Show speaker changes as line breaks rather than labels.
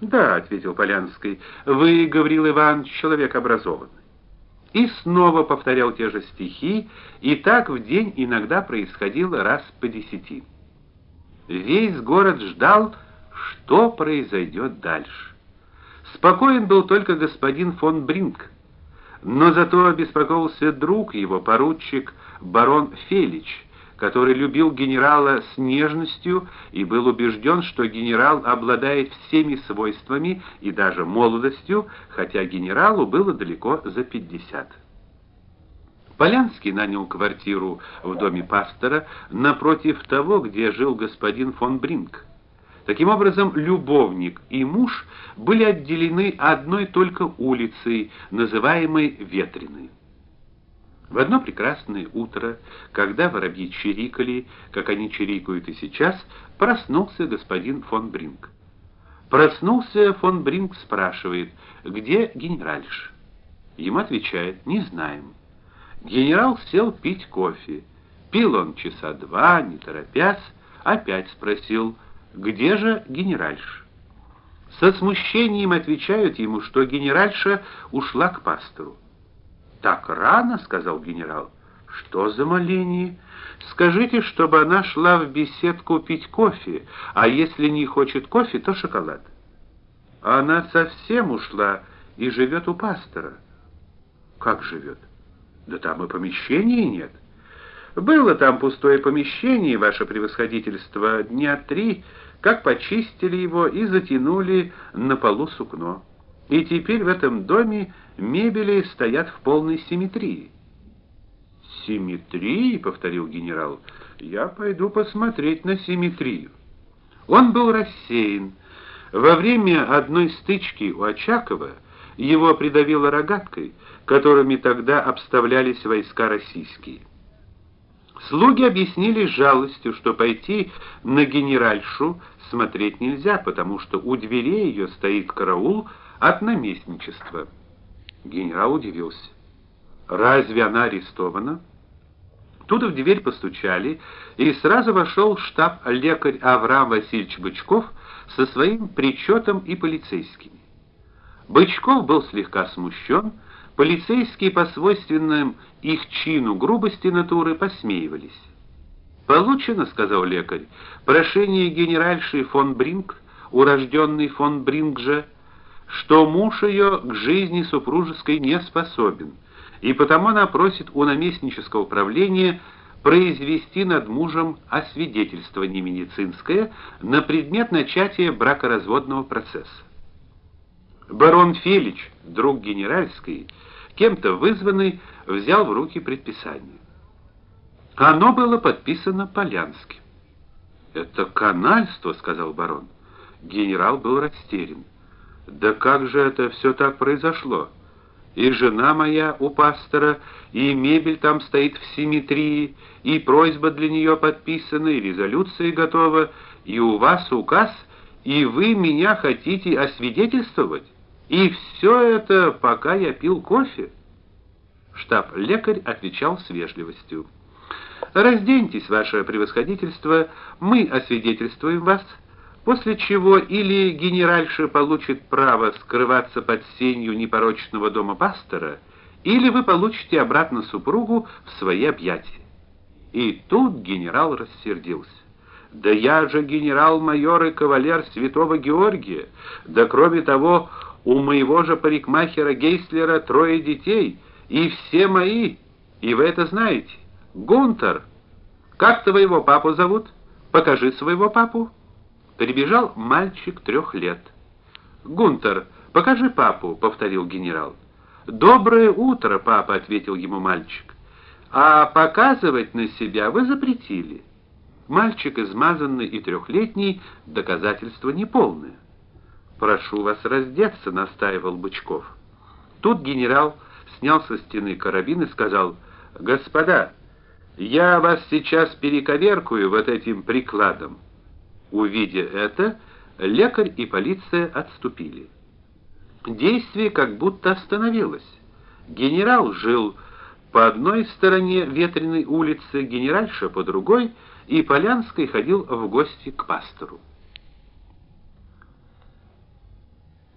"Да", ответил Полянский. "Вы, Гаврил Иванович, человек образованный". И снова повторял те же стихи, и так в день иногда происходило раз по десяти. Весь город ждал, что произойдет дальше. Спокоен был только господин фон Бринк, но зато беспокоился друг его, поручик барон Фелич, который любил генерала с нежностью и был убежден, что генерал обладает всеми свойствами и даже молодостью, хотя генералу было далеко за пятьдесят. Полянский нанял квартиру в доме пастора напротив того, где жил господин фон Бринк. Таким образом, любовник и муж были отделены одной только улицей, называемой Ветреной. В одно прекрасное утро, когда воробьи чирикали, как они чирикают и сейчас, проснулся господин фон Бринк. Проснулся фон Бринк, спрашивает: "Где генеральш?" Ему отвечает: "Не знаем". Генерал сел пить кофе. Пил он часа два, не торопясь, опять спросил: "Где же генеральш?" Со смущением отвечают ему, что генеральша ушла к пастору. Так рано, сказал генерал. Что за моление? Скажите, чтобы она шла в беседку пить кофе, а если не хочет кофе, то шоколад. Она совсем ушла и живет у пастора. Как живет? Да там и помещения нет. Было там пустое помещение, ваше превосходительство, дня три, как почистили его и затянули на полу сукно. И теперь в этом доме мебели стоят в полной симметрии. Симметрии, повторил генерал. Я пойду посмотреть на симметрию. Он был рассеян. Во время одной стычки у Очакова его придавило рогаткой, которыми тогда обставлялись войска российские. Слуги объяснили жалостью, что пойти на генеральшу смотреть нельзя, потому что у дверей ее стоит караул от наместничества. Генерал удивился. Разве она арестована? Тут в дверь постучали, и сразу вошел штаб-лекарь Авраам Васильевич Бычков со своим причетом и полицейскими. Бычков был слегка смущен, полицейские по свойственным их чину грубости натуры посмеивались. "Получено", сказал лекарь. "Прошение генеральши фон Бринг, урожденный фон Бринг же что муж ее к жизни супружеской не способен, и потому она просит у наместнического управления произвести над мужем освидетельствование медицинское на предмет начатия бракоразводного процесса. Барон Фелич, друг генеральский, кем-то вызванный, взял в руки предписание. Оно было подписано Полянским. "Это канальство", сказал барон. Генерал был растерян. Да как же это все так произошло? И жена моя у пастора, и мебель там стоит в симметрии, и просьба для нее подписана, и резолюция готова, и у вас указ, и вы меня хотите освидетельствовать? И все это, пока я пил кофе? Штаб-лекарь отвечал с вежливостью: "Разденьтесь, ваше превосходительство, мы освидетельствуем вас" после чего или генеральша получит право скрываться под сенью непорочного дома пастора, или вы получите обратно супругу в свои объятия. И тут генерал рассердился. Да я же генерал-майор и кавалер Святого Георгия. Да кроме того, у моего же парикмахера Гейслера трое детей, и все мои. И вы это знаете. Гунтер. Как твоего папу зовут? Покажи своего папу. Прибежал мальчик трех лет. "Гунтер, покажи папу", повторил генерал. "Доброе утро, папа", ответил ему мальчик. "А показывать на себя вы запретили". Мальчик измазанный и трехлетний, доказательство неполное. "Прошу вас раздеться", настаивал Бычков. Тут генерал снял со стены карабин и сказал: "Господа, я вас сейчас перековеркую вот этим прикладом". Увидя это, лекарь и полиция отступили. Действие как будто остановилось. Генерал жил по одной стороне ветреной улицы, генеральша по другой, и Полянский ходил в гости к пастору.